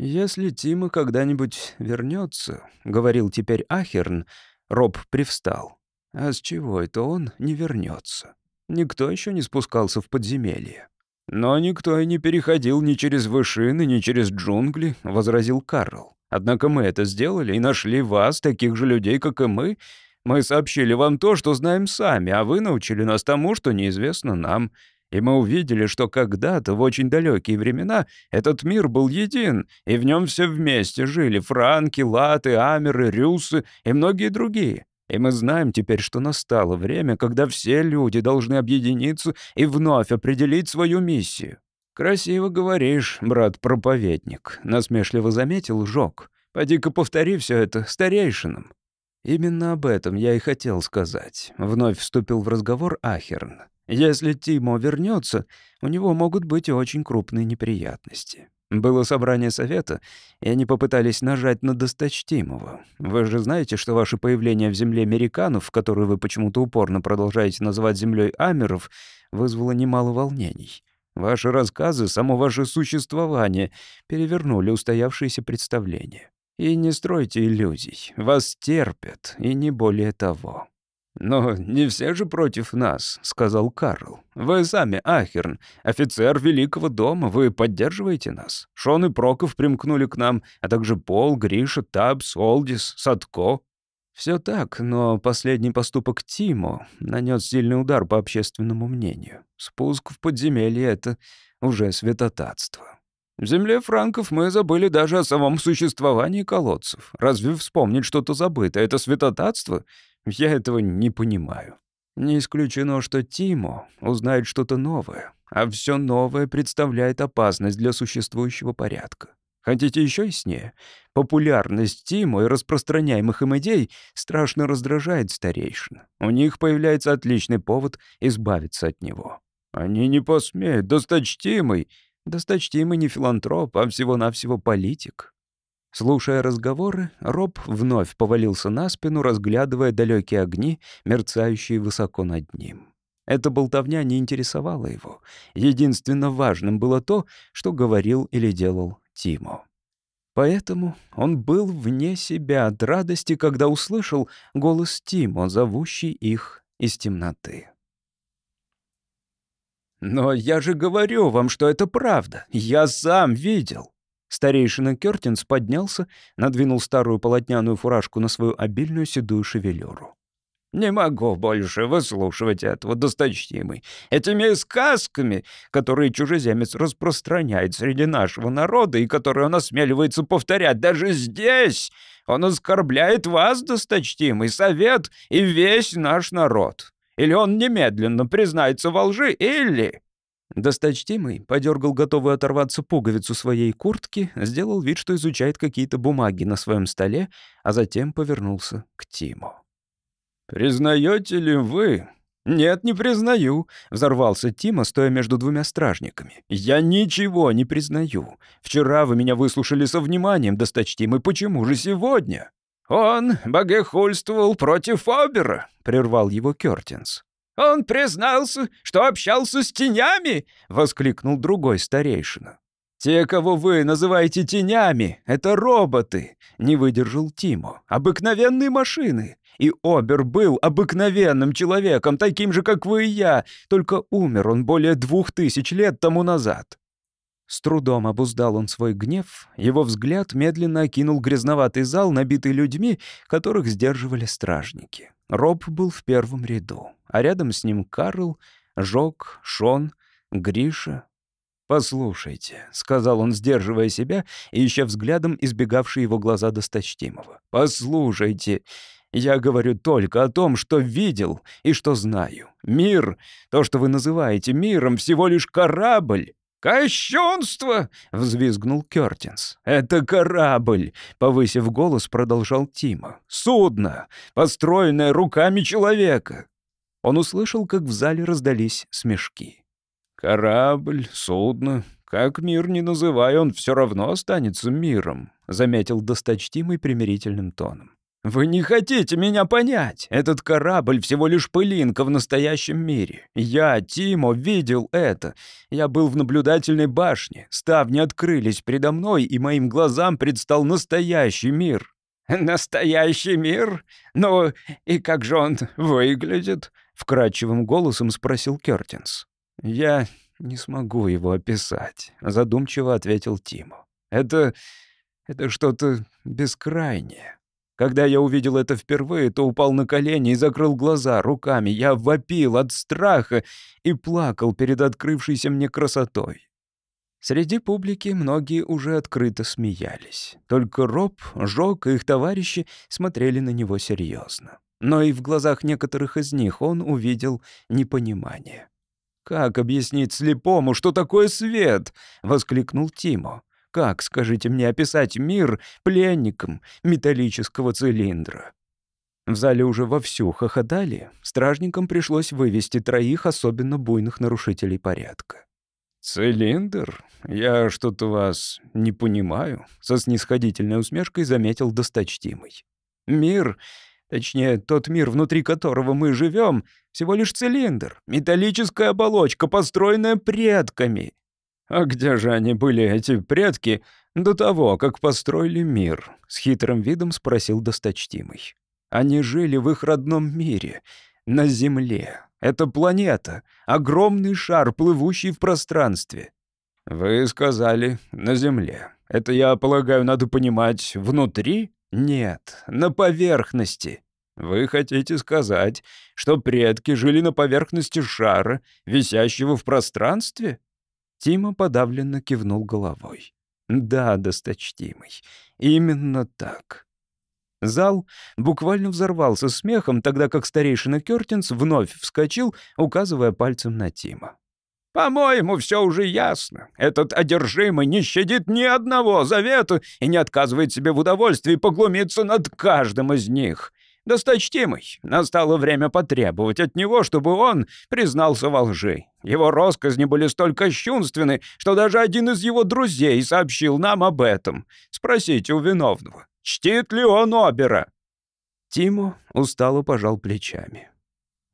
«Если Тима когда-нибудь вернется, говорил теперь Ахерн, Роб привстал. А с чего это он не вернется? Никто еще не спускался в подземелье. «Но никто и не переходил ни через вышины, ни через джунгли», — возразил Карл. «Однако мы это сделали и нашли вас, таких же людей, как и мы. Мы сообщили вам то, что знаем сами, а вы научили нас тому, что неизвестно нам. И мы увидели, что когда-то, в очень далекие времена, этот мир был един, и в нем все вместе жили франки, латы, амеры, рюсы и многие другие. И мы знаем теперь, что настало время, когда все люди должны объединиться и вновь определить свою миссию. «Красиво говоришь, брат-проповедник», — насмешливо заметил Жок. «Поди-ка повтори все это старейшинам». «Именно об этом я и хотел сказать», — вновь вступил в разговор Ахерн. «Если Тимо вернется, у него могут быть очень крупные неприятности. Было собрание совета, и они попытались нажать на досточтимого. Вы же знаете, что ваше появление в земле американцев, которую вы почему-то упорно продолжаете называть землей амеров, вызвало немало волнений. Ваши рассказы, само ваше существование перевернули устоявшиеся представления. И не стройте иллюзий. Вас терпят, и не более того. «Но не все же против нас», — сказал Карл. «Вы сами, Ахерн, офицер Великого дома, вы поддерживаете нас. Шон и Проков примкнули к нам, а также Пол, Гриша, Табс, Олдис, Садко». Все так, но последний поступок Тимо нанес сильный удар по общественному мнению. Спуск в подземелье — это уже святотатство. В земле франков мы забыли даже о самом существовании колодцев. Разве вспомнить что-то забыто — это святотатство? Я этого не понимаю. Не исключено, что Тимо узнает что-то новое, а все новое представляет опасность для существующего порядка. Хотите еще яснее? Популярность Тимо и распространяемых им идей страшно раздражает старейшин. У них появляется отличный повод избавиться от него. Они не посмеют, досточтимый. Досточтимый не филантроп, а всего-навсего политик. Слушая разговоры, Роб вновь повалился на спину, разглядывая далекие огни, мерцающие высоко над ним. Эта болтовня не интересовала его. Единственно важным было то, что говорил или делал Тимо. Поэтому он был вне себя от радости, когда услышал голос Тимо, зовущий их из темноты. «Но я же говорю вам, что это правда. Я сам видел. Старейшина Кёртинс поднялся, надвинул старую полотняную фуражку на свою обильную седую шевелюру. «Не могу больше выслушивать этого, досточтимый. Этими сказками, которые чужеземец распространяет среди нашего народа и которые он осмеливается повторять даже здесь, он оскорбляет вас, досточтимый, совет и весь наш народ. Или он немедленно признается во лжи, или...» Досточтимый подергал готовую оторваться пуговицу своей куртки, сделал вид, что изучает какие-то бумаги на своем столе, а затем повернулся к Тиму. «Признаете ли вы?» «Нет, не признаю», — взорвался Тима, стоя между двумя стражниками. «Я ничего не признаю. Вчера вы меня выслушали со вниманием, досточтимый. Почему же сегодня?» «Он богохульствовал против Обера», — прервал его Кёртинс. «Он признался, что общался с тенями!» — воскликнул другой старейшина. «Те, кого вы называете тенями, это роботы», — не выдержал Тимо. «Обыкновенные машины. И Обер был обыкновенным человеком, таким же, как вы и я, только умер он более двух тысяч лет тому назад». С трудом обуздал он свой гнев, его взгляд медленно окинул грязноватый зал, набитый людьми, которых сдерживали стражники. Роб был в первом ряду, а рядом с ним Карл, Жок, Шон, Гриша. «Послушайте», — сказал он, сдерживая себя и ища взглядом избегавшие его глаза досточтимого. «Послушайте, я говорю только о том, что видел и что знаю. Мир, то, что вы называете миром, всего лишь корабль». «Кощунство!» — взвизгнул Кёртинс. «Это корабль!» — повысив голос, продолжал Тима. «Судно, построенное руками человека!» Он услышал, как в зале раздались смешки. «Корабль, судно, как мир не называй, он все равно останется миром», — заметил досточтимый примирительным тоном. «Вы не хотите меня понять! Этот корабль всего лишь пылинка в настоящем мире. Я, Тимо, видел это. Я был в наблюдательной башне. Ставни открылись передо мной, и моим глазам предстал настоящий мир. «Настоящий мир? Ну, и как же он выглядит?» — вкрадчивым голосом спросил Кёртинс. «Я не смогу его описать», — задумчиво ответил Тиму. «Это... это что-то бескрайнее. Когда я увидел это впервые, то упал на колени и закрыл глаза руками. Я вопил от страха и плакал перед открывшейся мне красотой. Среди публики многие уже открыто смеялись. Только Роб, Жок и их товарищи смотрели на него серьезно. Но и в глазах некоторых из них он увидел непонимание. «Как объяснить слепому, что такое свет?» — воскликнул Тимо. «Как, скажите мне, описать мир пленником металлического цилиндра?» В зале уже вовсю хохотали. Стражникам пришлось вывести троих особенно буйных нарушителей порядка. «Цилиндр? Я что-то вас не понимаю», — со снисходительной усмешкой заметил досточтимый. «Мир, точнее, тот мир, внутри которого мы живем, всего лишь цилиндр, металлическая оболочка, построенная предками. А где же они были, эти предки, до того, как построили мир?» — с хитрым видом спросил досточтимый. «Они жили в их родном мире, на Земле, это планета, огромный шар, плывущий в пространстве. Вы сказали «на Земле». Это, я полагаю, надо понимать внутри? Нет, на поверхности. Вы хотите сказать, что предки жили на поверхности шара, висящего в пространстве? Тима подавленно кивнул головой. Да, досточтимый, именно так. Зал буквально взорвался смехом, тогда как старейшина Кёртинс вновь вскочил, указывая пальцем на Тима. «По-моему, все уже ясно. Этот одержимый не щадит ни одного завета и не отказывает себе в удовольствии поглумиться над каждым из них. Досточтимый, настало время потребовать от него, чтобы он признался во лжи. Его россказни были столь кощунственны, что даже один из его друзей сообщил нам об этом. Спросите у виновного. Чтит ли он Обера?» Тимо устало пожал плечами.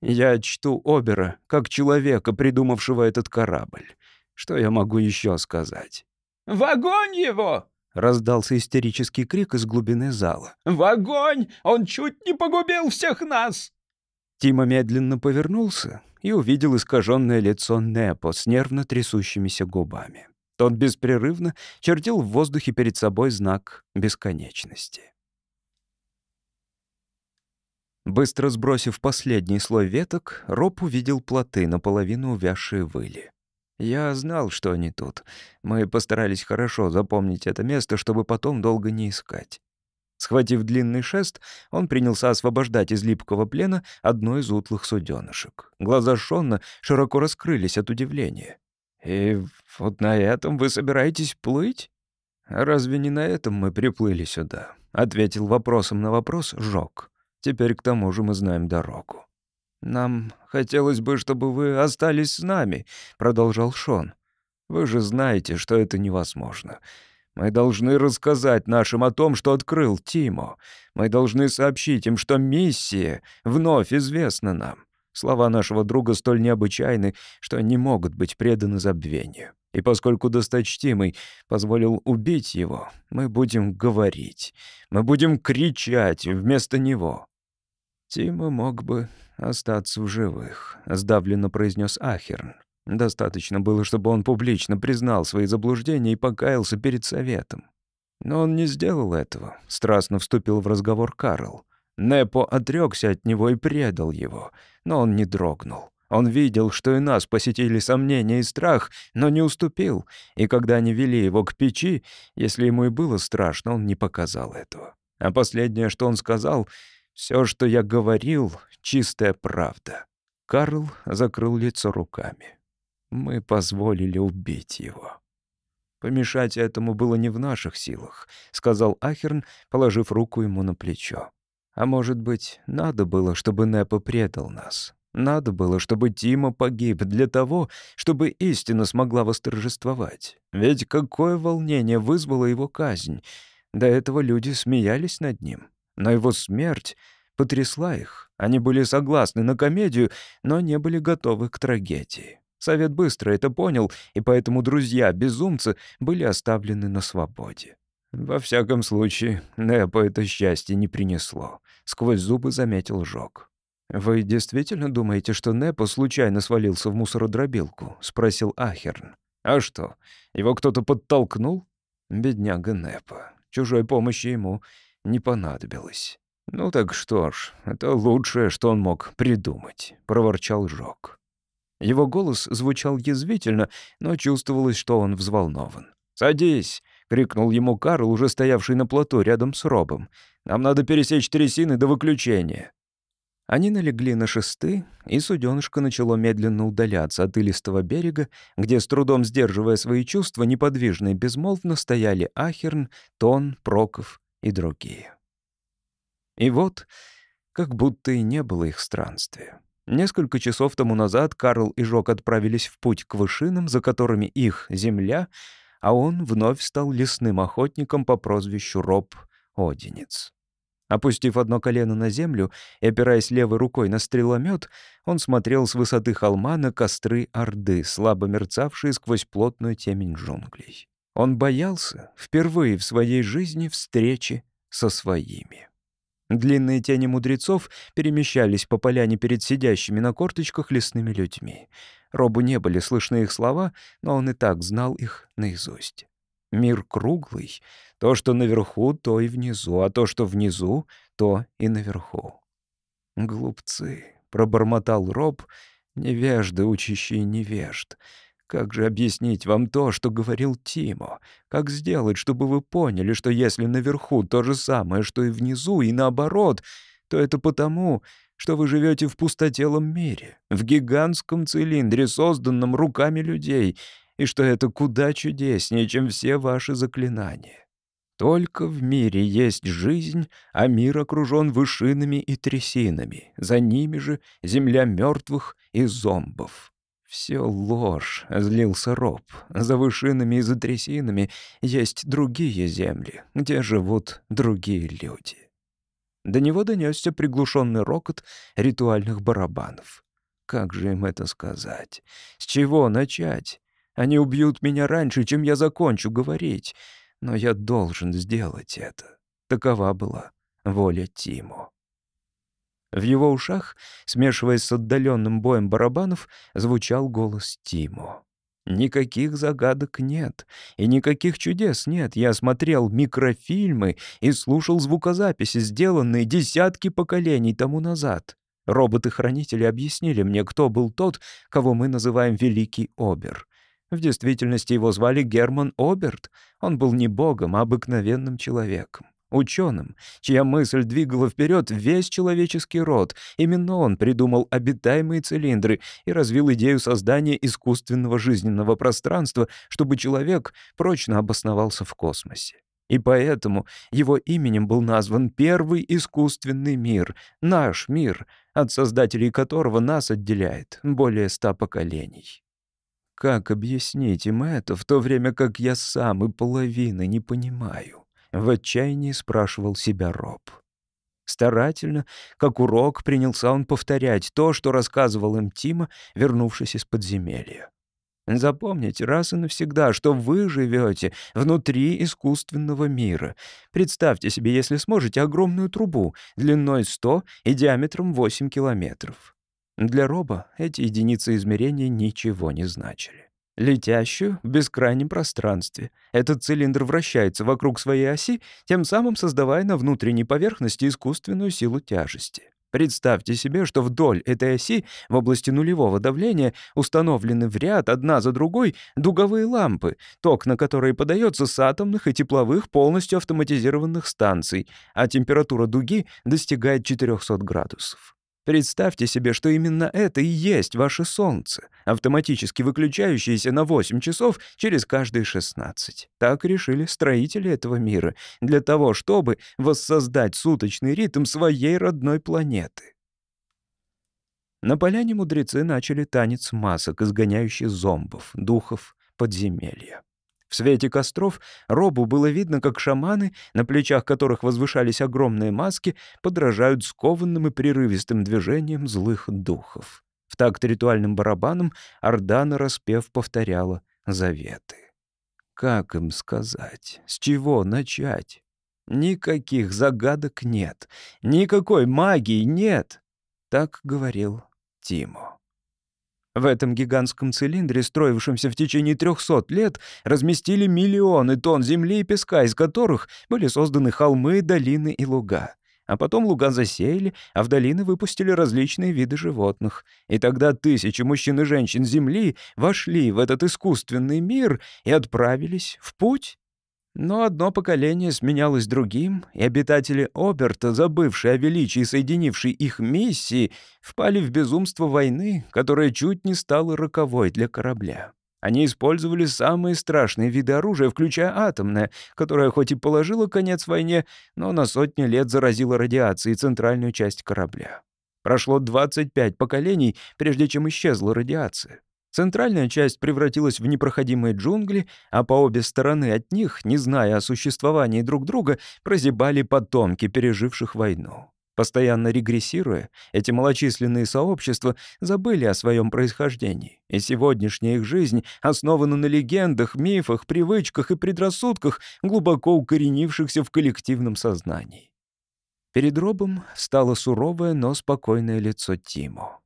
«Я чту Обера как человека, придумавшего этот корабль. Что я могу еще сказать?» «В огонь его!» — раздался истерический крик из глубины зала. «В огонь! Он чуть не погубил всех нас!» Тима медленно повернулся и увидел искаженное лицо Непо с нервно трясущимися губами. Тот беспрерывно чертил в воздухе перед собой знак бесконечности. Быстро сбросив последний слой веток, Роб увидел плоты, наполовину увязшие выли. Я знал, что они тут. Мы постарались хорошо запомнить это место, чтобы потом долго не искать. Схватив длинный шест, он принялся освобождать из липкого плена одно из утлых суденышек. Глаза Шонна широко раскрылись от удивления. «И вот на этом вы собираетесь плыть?» «Разве не на этом мы приплыли сюда?» — ответил вопросом на вопрос Жок. «Теперь к тому же мы знаем дорогу». «Нам хотелось бы, чтобы вы остались с нами», — продолжал Шон. «Вы же знаете, что это невозможно. Мы должны рассказать нашим о том, что открыл Тимо. Мы должны сообщить им, что миссия вновь известна нам. Слова нашего друга столь необычайны, что не могут быть преданы забвению. И поскольку досточтимый позволил убить его, мы будем говорить, мы будем кричать вместо него. Тима мог бы остаться в живых, сдавленно произнес Ахерн. Достаточно было, чтобы он публично признал свои заблуждения и покаялся перед советом. Но он не сделал этого, страстно вступил в разговор Карл. Непо отрекся от него и предал его, но он не дрогнул. Он видел, что и нас посетили сомнения и страх, но не уступил, и когда они вели его к печи, если ему и было страшно, он не показал этого. А последнее, что он сказал, все, что я говорил, чистая правда. Карл закрыл лицо руками. Мы позволили убить его. «Помешать этому было не в наших силах», — сказал Ахерн, положив руку ему на плечо. А может быть, надо было, чтобы Непо предал нас. Надо было, чтобы Тима погиб для того, чтобы истина смогла восторжествовать. Ведь какое волнение вызвала его казнь. До этого люди смеялись над ним. Но его смерть потрясла их. Они были согласны на комедию, но не были готовы к трагедии. Совет быстро это понял, и поэтому друзья-безумцы были оставлены на свободе. Во всяком случае, Непа это счастье не принесло. Сквозь зубы заметил Жок. «Вы действительно думаете, что Непа случайно свалился в мусородробилку?» — спросил Ахерн. «А что, его кто-то подтолкнул?» Бедняга Непа. Чужой помощи ему не понадобилось. «Ну так что ж, это лучшее, что он мог придумать», — проворчал Жок. Его голос звучал язвительно, но чувствовалось, что он взволнован. «Садись!» — крикнул ему Карл, уже стоявший на плоту рядом с Робом. «Нам надо пересечь трясины до выключения». Они налегли на шесты, и суденышко начало медленно удаляться от илистого берега, где, с трудом сдерживая свои чувства, неподвижно и безмолвно стояли Ахерн, Тон, Проков и другие. И вот, как будто и не было их странствия. Несколько часов тому назад Карл и Жок отправились в путь к вышинам, за которыми их земля, а он вновь стал лесным охотником по прозвищу Роб Одинец. Опустив одно колено на землю и опираясь левой рукой на стреломет, он смотрел с высоты холма на костры Орды, слабо мерцавшие сквозь плотную темень джунглей. Он боялся впервые в своей жизни встречи со своими. Длинные тени мудрецов перемещались по поляне перед сидящими на корточках лесными людьми. Робу не были слышны их слова, но он и так знал их наизусть. Мир круглый. То, что наверху, то и внизу, а то, что внизу, то и наверху. «Глупцы», — пробормотал Роб, — «невежды, учащие невежд». Как же объяснить вам то, что говорил Тимо? Как сделать, чтобы вы поняли, что если наверху то же самое, что и внизу, и наоборот, то это потому, что вы живете в пустотелом мире, в гигантском цилиндре, созданном руками людей, и что это куда чудеснее, чем все ваши заклинания. Только в мире есть жизнь, а мир окружен вышинами и трясинами, за ними же земля мертвых и зомбов. «Все ложь», — злился Роб. «За вышинами и за трясинами есть другие земли, где живут другие люди». До него донесся приглушенный рокот ритуальных барабанов. Как же им это сказать? С чего начать? Они убьют меня раньше, чем я закончу говорить. Но я должен сделать это. Такова была воля Тиму. В его ушах, смешиваясь с отдаленным боем барабанов, звучал голос Тимо. Никаких загадок нет, и никаких чудес нет. Я смотрел микрофильмы и слушал звукозаписи, сделанные десятки поколений тому назад. Роботы-хранители объяснили мне, кто был тот, кого мы называем Великий Обер. В действительности его звали Герман Оберт. Он был не богом, а обыкновенным человеком ученым, чья мысль двигала вперед весь человеческий род. Именно он придумал обитаемые цилиндры и развил идею создания искусственного жизненного пространства, чтобы человек прочно обосновался в космосе. И поэтому его именем был назван первый искусственный мир, наш мир, от создателей которого нас отделяет более ста поколений. Как объяснить им это, в то время как я сам и половины не понимаю? В отчаянии спрашивал себя Роб. Старательно, как урок, принялся он повторять то, что рассказывал им Тима, вернувшись из подземелья. Запомните раз и навсегда, что вы живете внутри искусственного мира. Представьте себе, если сможете, огромную трубу длиной 100 и диаметром 8 километров. Для Роба эти единицы измерения ничего не значили летящую в бескрайнем пространстве. Этот цилиндр вращается вокруг своей оси, тем самым создавая на внутренней поверхности искусственную силу тяжести. Представьте себе, что вдоль этой оси в области нулевого давления установлены в ряд одна за другой дуговые лампы, ток на которые подается с атомных и тепловых полностью автоматизированных станций, а температура дуги достигает 400 градусов. Представьте себе, что именно это и есть ваше Солнце, автоматически выключающееся на 8 часов через каждые 16. Так решили строители этого мира, для того, чтобы воссоздать суточный ритм своей родной планеты. На поляне мудрецы начали танец масок, изгоняющий зомбов, духов подземелья. В свете костров Робу было видно, как шаманы, на плечах которых возвышались огромные маски, подражают скованным и прерывистым движениям злых духов. В такт ритуальным барабаном Ордана распев повторяла заветы. Как им сказать? С чего начать? Никаких загадок нет. Никакой магии нет. Так говорил Тимо. В этом гигантском цилиндре, строившемся в течение 300 лет, разместили миллионы тонн земли и песка, из которых были созданы холмы, долины и луга. А потом луга засеяли, а в долины выпустили различные виды животных. И тогда тысячи мужчин и женщин Земли вошли в этот искусственный мир и отправились в путь. Но одно поколение сменялось другим, и обитатели Оберта, забывшие о величии соединившей их миссии, впали в безумство войны, которая чуть не стала роковой для корабля. Они использовали самые страшные виды оружия, включая атомное, которое хоть и положило конец войне, но на сотни лет заразило радиацией центральную часть корабля. Прошло 25 поколений, прежде чем исчезла радиация. Центральная часть превратилась в непроходимые джунгли, а по обе стороны от них, не зная о существовании друг друга, прозябали потомки, переживших войну. Постоянно регрессируя, эти малочисленные сообщества забыли о своем происхождении, и сегодняшняя их жизнь основана на легендах, мифах, привычках и предрассудках, глубоко укоренившихся в коллективном сознании. Перед Робом стало суровое, но спокойное лицо Тимо.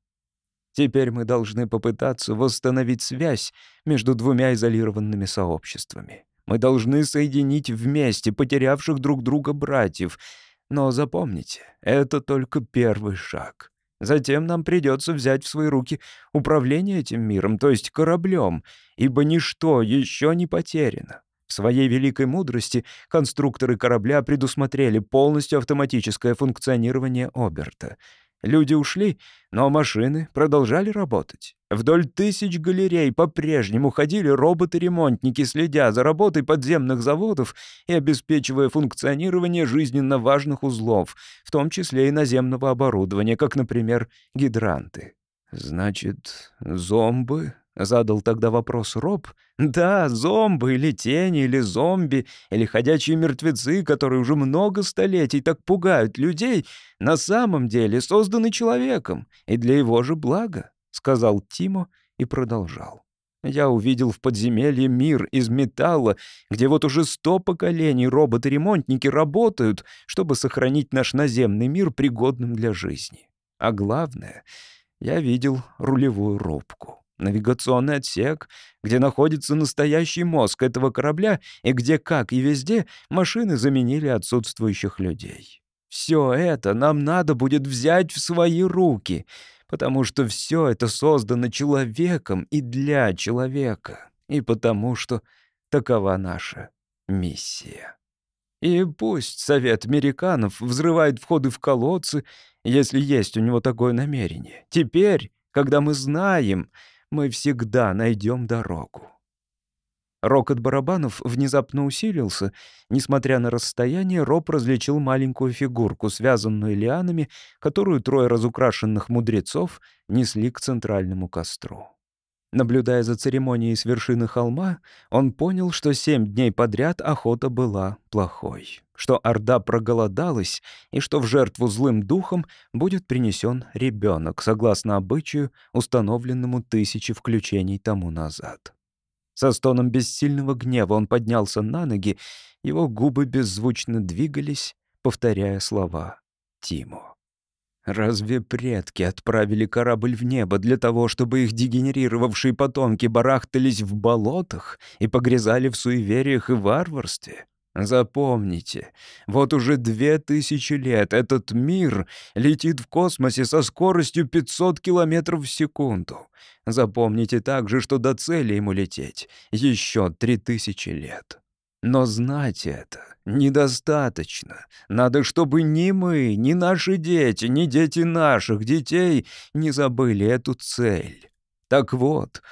Теперь мы должны попытаться восстановить связь между двумя изолированными сообществами. Мы должны соединить вместе потерявших друг друга братьев — но запомните, это только первый шаг. Затем нам придется взять в свои руки управление этим миром, то есть кораблем, ибо ничто еще не потеряно. В своей великой мудрости конструкторы корабля предусмотрели полностью автоматическое функционирование Оберта — Люди ушли, но машины продолжали работать. Вдоль тысяч галерей по-прежнему ходили роботы-ремонтники, следя за работой подземных заводов и обеспечивая функционирование жизненно важных узлов, в том числе и наземного оборудования, как, например, гидранты. «Значит, зомбы Задал тогда вопрос Роб. Да, зомбы или тени, или зомби, или ходячие мертвецы, которые уже много столетий так пугают людей, на самом деле созданы человеком и для его же блага, сказал Тимо и продолжал. Я увидел в подземелье мир из металла, где вот уже сто поколений роботы-ремонтники работают, чтобы сохранить наш наземный мир пригодным для жизни. А главное, я видел рулевую рубку навигационный отсек, где находится настоящий мозг этого корабля и где, как и везде, машины заменили отсутствующих людей. Все это нам надо будет взять в свои руки, потому что все это создано человеком и для человека, и потому что такова наша миссия. И пусть Совет Американцев взрывает входы в колодцы, если есть у него такое намерение. Теперь, когда мы знаем, мы всегда найдем дорогу. Рокот барабанов внезапно усилился. Несмотря на расстояние, Роб различил маленькую фигурку, связанную лианами, которую трое разукрашенных мудрецов несли к центральному костру. Наблюдая за церемонией с вершины холма, он понял, что семь дней подряд охота была плохой, что Орда проголодалась и что в жертву злым духом будет принесен ребенок, согласно обычаю, установленному тысячи включений тому назад. Со стоном бессильного гнева он поднялся на ноги, его губы беззвучно двигались, повторяя слова Тимо. Разве предки отправили корабль в небо для того, чтобы их дегенерировавшие потомки барахтались в болотах и погрязали в суевериях и варварстве? Запомните, вот уже две тысячи лет этот мир летит в космосе со скоростью 500 километров в секунду. Запомните также, что до цели ему лететь еще три тысячи лет. Но знать это недостаточно. Надо, чтобы ни мы, ни наши дети, ни дети наших детей не забыли эту цель. Так вот,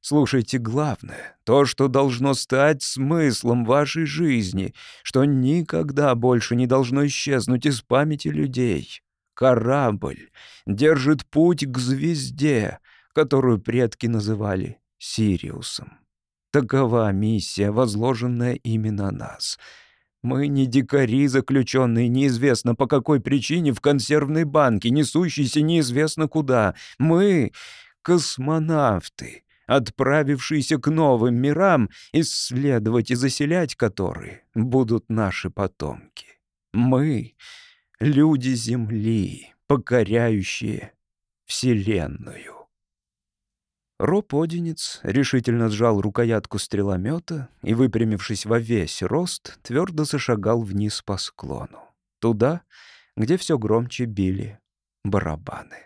слушайте главное, то, что должно стать смыслом вашей жизни, что никогда больше не должно исчезнуть из памяти людей. Корабль держит путь к звезде, которую предки называли Сириусом. Такова миссия, возложенная именно на нас. Мы не дикари, заключенные неизвестно по какой причине в консервной банке, несущиеся неизвестно куда. Мы — космонавты, отправившиеся к новым мирам, исследовать и заселять которые будут наши потомки. Мы — люди Земли, покоряющие Вселенную. Роб Одинец решительно сжал рукоятку стреломета и, выпрямившись во весь рост, твердо зашагал вниз по склону. Туда, где все громче били барабаны.